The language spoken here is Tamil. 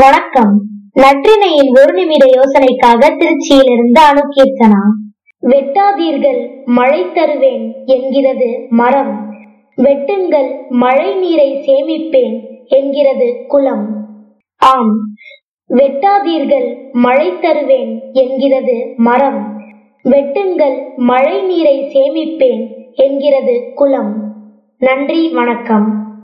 வணக்கம். நற்றினையின் ஒரு நிமிட யோசனைக்காக திருச்சியிலிருந்து அணுகீர்த்தனா வெட்டாதீர்கள் மழை தருவேன் என்கிறது மரம். வெட்டுங்கள் மழை நீரை சேமிப்பேன் என்கிறது குளம். ஆம் வெட்டாதீர்கள் மழை தருவேன் என்கிறது மரம். வெட்டுங்கள் மழை நீரை சேமிப்பேன் என்கிறது குளம். நன்றி வணக்கம்.